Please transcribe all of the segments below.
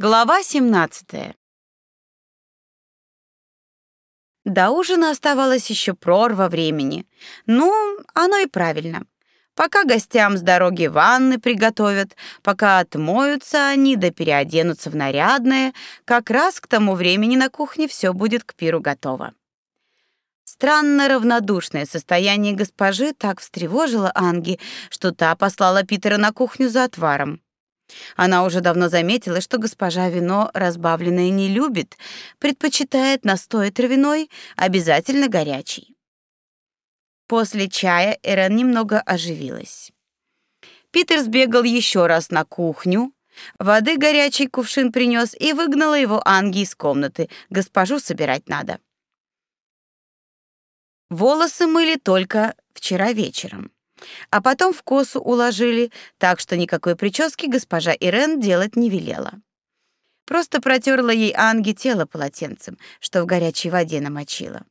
Глава 17. До ужина оставалось еще прорва времени. Ну, оно и правильно. Пока гостям с дороги ванны приготовят, пока отмоются они да переоденутся в нарядное, как раз к тому времени на кухне все будет к пиру готово. Странно равнодушное состояние госпожи так встревожило Анги, что та послала Питера на кухню за отваром. Она уже давно заметила, что госпожа вино разбавленное не любит, предпочитает настой травяной, обязательно горячий. После чая Эрен немного оживилась. Питер сбегал еще раз на кухню, воды горячий кувшин принес и выгнала его Анги из комнаты. Госпожу собирать надо. Волосы мыли только вчера вечером а потом в косу уложили, так что никакой прически госпожа Ирен делать не велела. Просто протерла ей Анги тело полотенцем, что в горячей воде намочила.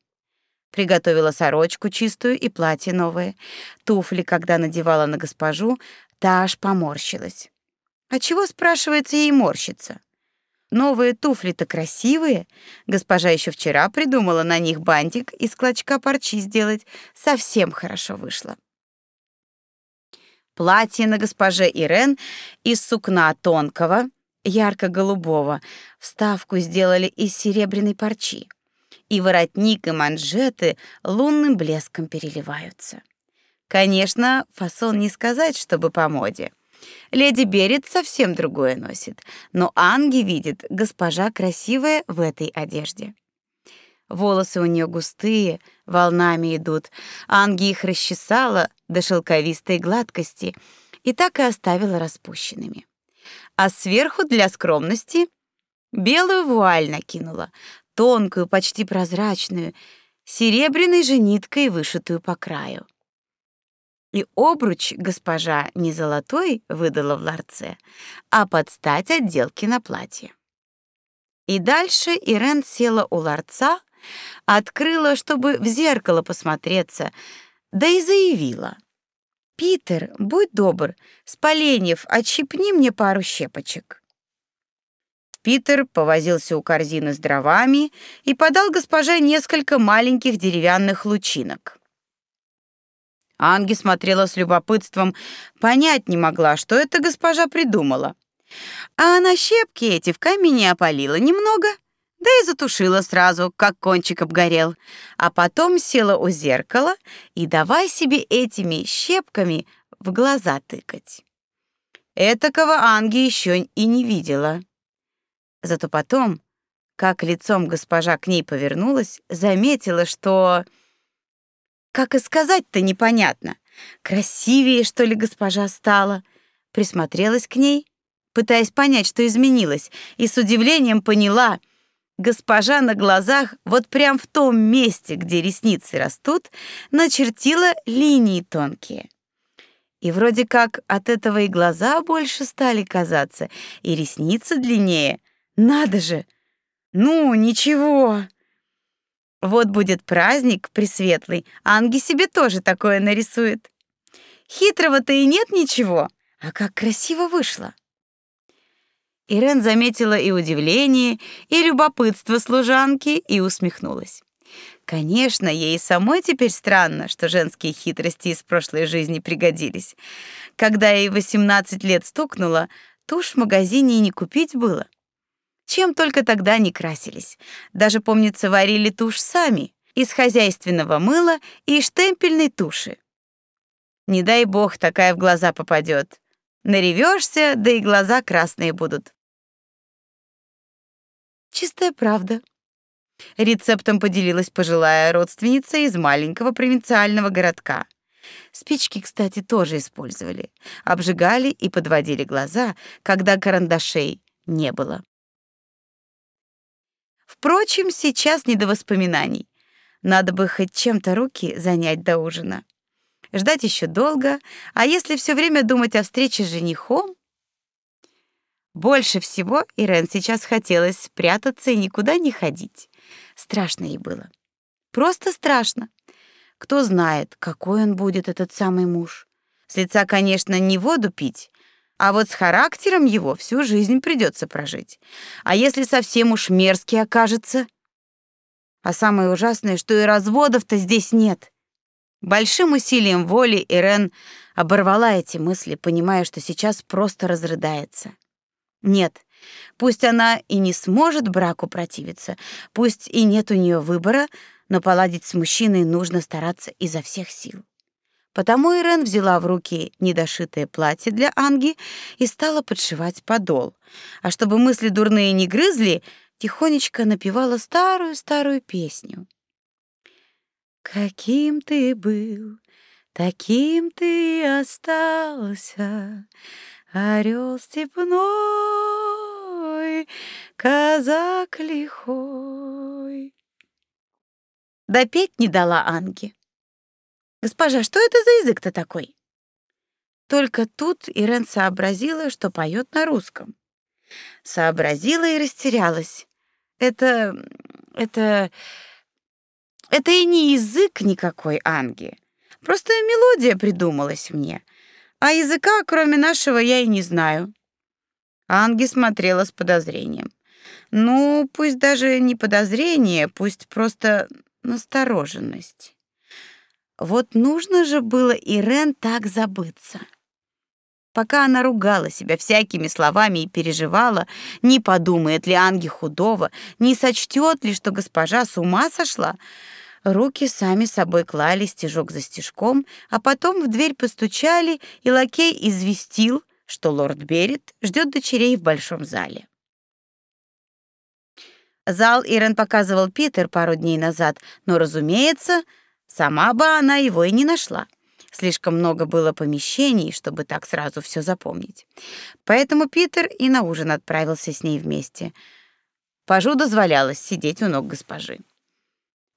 Приготовила сорочку чистую и платье новое. Туфли, когда надевала на госпожу, та аж поморщилась. А чего, спрашивается, ей морщиться? Новые туфли-то красивые. Госпожа еще вчера придумала на них бантик из клочка парчи сделать. Совсем хорошо вышло. Платье на госпоже Ирен из сукна тонкого, ярко-голубого, вставку сделали из серебряной парчи. И воротник и манжеты лунным блеском переливаются. Конечно, фасон не сказать, чтобы по моде. Леди Берет совсем другое носит, но Анги видит, госпожа красивая в этой одежде. Волосы у нее густые, волнами идут. Анги их расчесала до шелковистой гладкости и так и оставила распущенными. А сверху для скромности белую вуаль накинула, тонкую, почти прозрачную, серебряной же ниткой вышитую по краю. И обруч госпожа не золотой выдала в ларце, а под стать отделке на платье. И дальше Ирен села у ларца, Открыла, чтобы в зеркало посмотреться, да и заявила. «Питер, будь добр, с поленьев отщипни мне пару щепочек». Питер повозился у корзины с дровами и подал госпоже несколько маленьких деревянных лучинок. Анги смотрела с любопытством, понять не могла, что это госпожа придумала. А она щепки эти в камине опалила немного да и затушила сразу, как кончик обгорел, а потом села у зеркала и давай себе этими щепками в глаза тыкать. Этакого Анги еще и не видела. Зато потом, как лицом госпожа к ней повернулась, заметила, что... Как и сказать-то непонятно. Красивее, что ли, госпожа стала. Присмотрелась к ней, пытаясь понять, что изменилось, и с удивлением поняла — Госпожа на глазах, вот прям в том месте, где ресницы растут, начертила линии тонкие. И вроде как от этого и глаза больше стали казаться, и ресницы длиннее. Надо же! Ну, ничего. Вот будет праздник пресветлый, Анги себе тоже такое нарисует. Хитрого-то и нет ничего, а как красиво вышло. Ирен заметила и удивление, и любопытство служанки и усмехнулась. Конечно, ей самой теперь странно, что женские хитрости из прошлой жизни пригодились. Когда ей 18 лет стукнуло, тушь в магазине и не купить было. Чем только тогда не красились. Даже, помнится, варили тушь сами, из хозяйственного мыла и штемпельной туши. Не дай бог такая в глаза попадет. Наревешься, да и глаза красные будут. Чистая правда. Рецептом поделилась пожилая родственница из маленького провинциального городка. Спички, кстати, тоже использовали. Обжигали и подводили глаза, когда карандашей не было. Впрочем, сейчас не до воспоминаний. Надо бы хоть чем-то руки занять до ужина. Ждать еще долго, а если все время думать о встрече с женихом, больше всего Ирен сейчас хотелось спрятаться и никуда не ходить. Страшно ей было. Просто страшно. Кто знает, какой он будет, этот самый муж. С лица, конечно, не воду пить, А вот с характером его всю жизнь придется прожить. А если совсем уж мерзкий окажется? А самое ужасное, что и разводов-то здесь нет. Большим усилием воли Ирен оборвала эти мысли, понимая, что сейчас просто разрыдается. Нет, пусть она и не сможет браку противиться, пусть и нет у нее выбора, но поладить с мужчиной нужно стараться изо всех сил. Потому Ирен взяла в руки недошитое платье для Анги и стала подшивать подол. А чтобы мысли дурные не грызли, тихонечко напевала старую-старую песню. Каким ты был, таким ты и остался, орел степной, казак лихой. Допеть не дала Анге. Госпожа, что это за язык-то такой? Только тут Ирен сообразила, что поет на русском. Сообразила и растерялась. Это это это и не язык никакой Анги. Просто мелодия придумалась мне. А языка, кроме нашего, я и не знаю. Анги смотрела с подозрением. Ну, пусть даже не подозрение, пусть просто настороженность. Вот нужно же было Ирен так забыться. Пока она ругала себя всякими словами и переживала, не подумает ли Анги худого, не сочтет ли, что госпожа с ума сошла, руки сами собой клали стежок за стежком, а потом в дверь постучали, и лакей известил, что лорд Берет ждет дочерей в большом зале. Зал Ирен показывал Питер пару дней назад, но, разумеется, Сама бы она его и не нашла. Слишком много было помещений, чтобы так сразу все запомнить. Поэтому Питер и на ужин отправился с ней вместе. Пажу дозволялось сидеть у ног госпожи.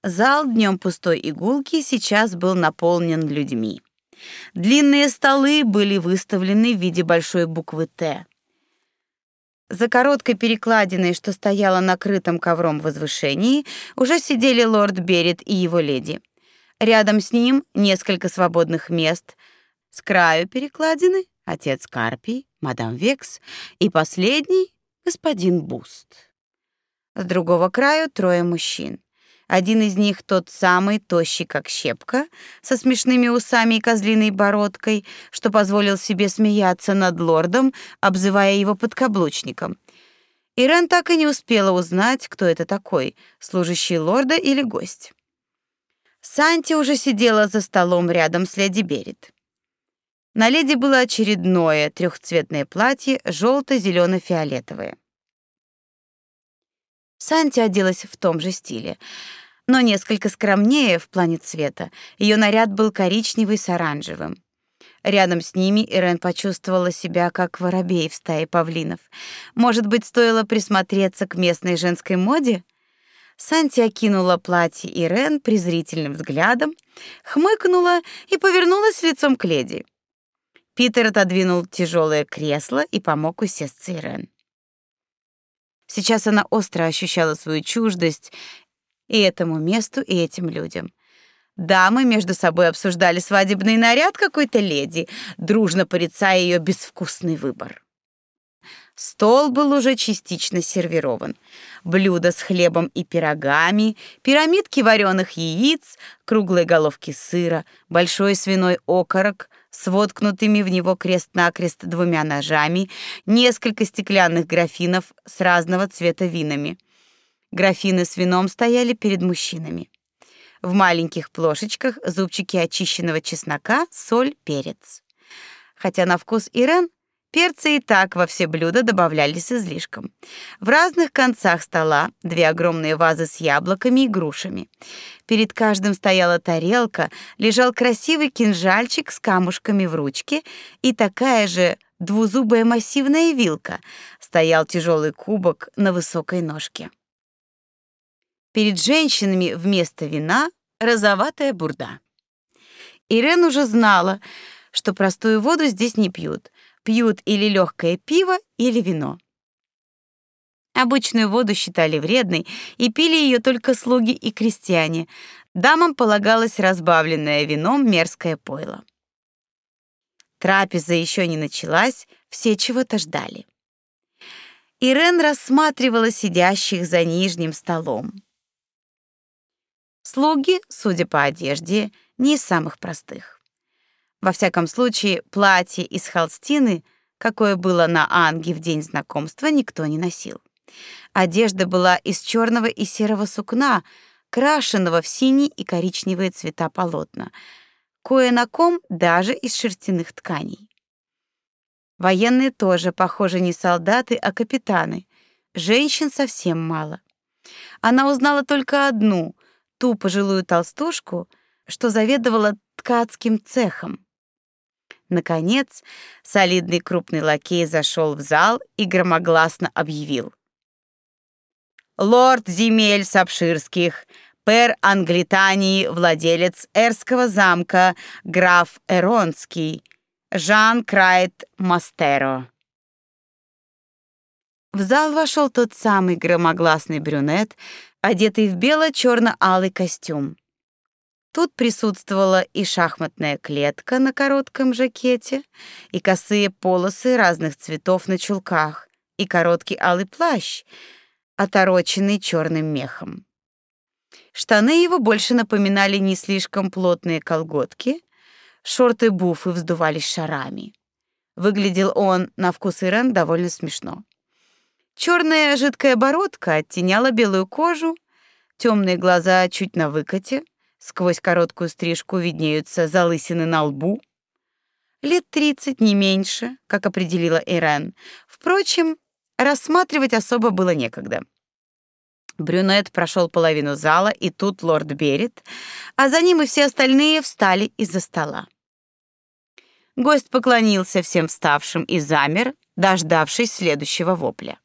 Зал днем пустой игулки сейчас был наполнен людьми. Длинные столы были выставлены в виде большой буквы «Т». За короткой перекладиной, что стояла на крытом ковром возвышении, уже сидели лорд Берет и его леди. Рядом с ним несколько свободных мест. С краю перекладины отец Карпий, мадам Векс и последний господин Буст. С другого краю трое мужчин. Один из них тот самый тощий как щепка, со смешными усами и козлиной бородкой, что позволил себе смеяться над лордом, обзывая его подкаблучником. Ирен так и не успела узнать, кто это такой, служащий лорда или гость. Санти уже сидела за столом рядом с леди Берет. На леди было очередное трехцветное платье, желто зелено фиолетовое Санти оделась в том же стиле, но несколько скромнее в плане цвета. Ее наряд был коричневый с оранжевым. Рядом с ними Ирен почувствовала себя как воробей в стае павлинов. Может быть, стоило присмотреться к местной женской моде? Санти окинула платье Ирен презрительным взглядом, хмыкнула и повернулась лицом к леди. Питер отодвинул тяжелое кресло и помог усесться Ирен. Сейчас она остро ощущала свою чуждость и этому месту, и этим людям. Дамы между собой обсуждали свадебный наряд какой-то леди, дружно порицая ее безвкусный выбор. Стол был уже частично сервирован. Блюда с хлебом и пирогами, пирамидки вареных яиц, круглые головки сыра, большой свиной окорок с воткнутыми в него крест-накрест двумя ножами, несколько стеклянных графинов с разного цвета винами. Графины с вином стояли перед мужчинами. В маленьких плошечках зубчики очищенного чеснока, соль, перец. Хотя на вкус Ирен Перцы и так во все блюда добавлялись излишком. В разных концах стола две огромные вазы с яблоками и грушами. Перед каждым стояла тарелка, лежал красивый кинжальчик с камушками в ручке и такая же двузубая массивная вилка. Стоял тяжелый кубок на высокой ножке. Перед женщинами вместо вина розоватая бурда. Ирен уже знала, что простую воду здесь не пьют пьют или легкое пиво, или вино. Обычную воду считали вредной и пили ее только слуги и крестьяне. Дамам полагалось разбавленное вином мерзкое пойло. Трапеза еще не началась, все чего-то ждали. Ирен рассматривала сидящих за нижним столом. Слуги, судя по одежде, не из самых простых. Во всяком случае, платье из холстины, какое было на Анге в день знакомства, никто не носил. Одежда была из черного и серого сукна, крашенного в синий и коричневые цвета полотна, кое на ком даже из шерстяных тканей. Военные тоже, похоже, не солдаты, а капитаны. Женщин совсем мало. Она узнала только одну, ту пожилую толстушку, что заведовала ткацким цехом. Наконец, солидный крупный лакей зашел в зал и громогласно объявил: лорд земель Сапширских, пер Англитании, владелец Эрского замка, граф Эронский, Жан Крайт Мастеро. В зал вошел тот самый громогласный брюнет, одетый в бело черно алый костюм. Тут присутствовала и шахматная клетка на коротком жакете, и косые полосы разных цветов на чулках, и короткий алый плащ — отороченный черным мехом. Штаны его больше напоминали не слишком плотные колготки, шорты-буфы вздувались шарами. Выглядел он на вкус Ирен довольно смешно. Черная жидкая бородка оттеняла белую кожу, темные глаза чуть на выкате, сквозь короткую стрижку виднеются залысины на лбу. Лет тридцать, не меньше, как определила Ирен. Впрочем, рассматривать особо было некогда. Брюнет прошел половину зала, и тут лорд Берет, а за ним и все остальные встали из-за стола. Гость поклонился всем вставшим и замер, дождавшись следующего вопля.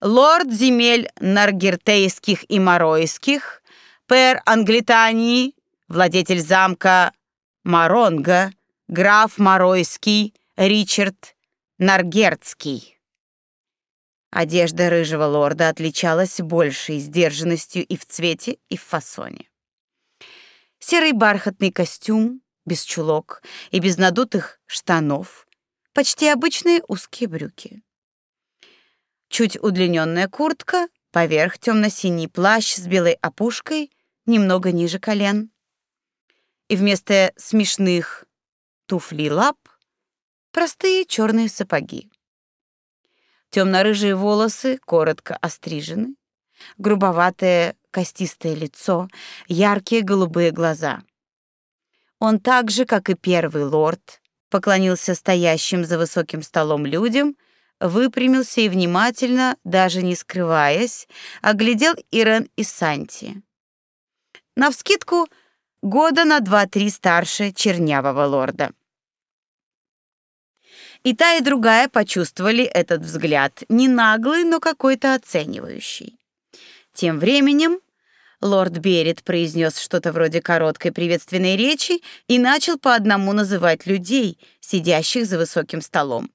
Лорд земель Наргертейских и Моройских, пэр Англитании, владетель замка Маронга, граф Моройский, Ричард Наргертский. Одежда рыжего лорда отличалась большей сдержанностью и в цвете, и в фасоне. Серый бархатный костюм, без чулок и без надутых штанов, почти обычные узкие брюки. Чуть удлиненная куртка, поверх темно-синий плащ с белой опушкой, немного ниже колен. И вместо смешных туфлей лап простые черные сапоги. Темно-рыжие волосы коротко острижены, грубоватое костистое лицо, яркие голубые глаза. Он так же, как и первый лорд, поклонился стоящим за высоким столом людям, выпрямился и внимательно, даже не скрываясь, оглядел Ирен и Санти. Навскидку года на два-три старше чернявого лорда. И та, и другая почувствовали этот взгляд, не наглый, но какой-то оценивающий. Тем временем лорд Берет произнес что-то вроде короткой приветственной речи и начал по одному называть людей, сидящих за высоким столом.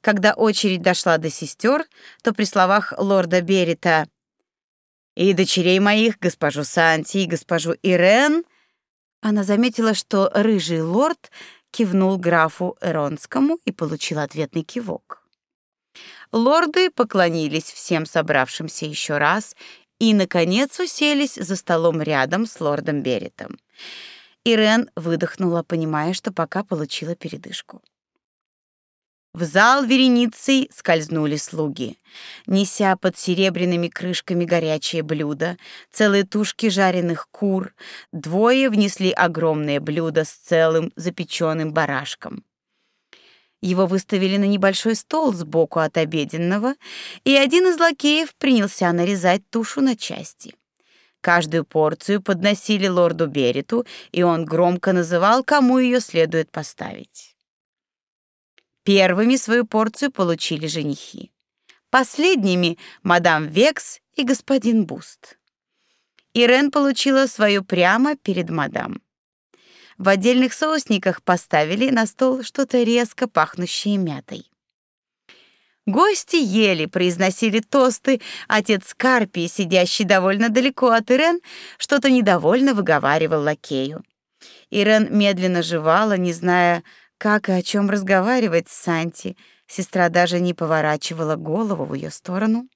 Когда очередь дошла до сестер, то при словах лорда Берета «И дочерей моих, госпожу Санти и госпожу Ирен», она заметила, что рыжий лорд кивнул графу Эронскому и получил ответный кивок. Лорды поклонились всем собравшимся еще раз и, наконец, уселись за столом рядом с лордом Беретом. Ирен выдохнула, понимая, что пока получила передышку. В зал вереницей скользнули слуги, неся под серебряными крышками горячее блюдо, целые тушки жареных кур, двое внесли огромное блюдо с целым запеченным барашком. Его выставили на небольшой стол сбоку от обеденного, и один из лакеев принялся нарезать тушу на части. Каждую порцию подносили лорду Берету, и он громко называл, кому ее следует поставить. Первыми свою порцию получили женихи. Последними мадам Векс и господин Буст. Ирен получила свою прямо перед мадам. В отдельных соусниках поставили на стол что-то резко пахнущее мятой. Гости ели, произносили тосты. Отец Карпий, сидящий довольно далеко от Ирен, что-то недовольно выговаривал лакею. Ирен медленно жевала, не зная, как и о чем разговаривать с Санти, Сестра даже не поворачивала голову в ее сторону.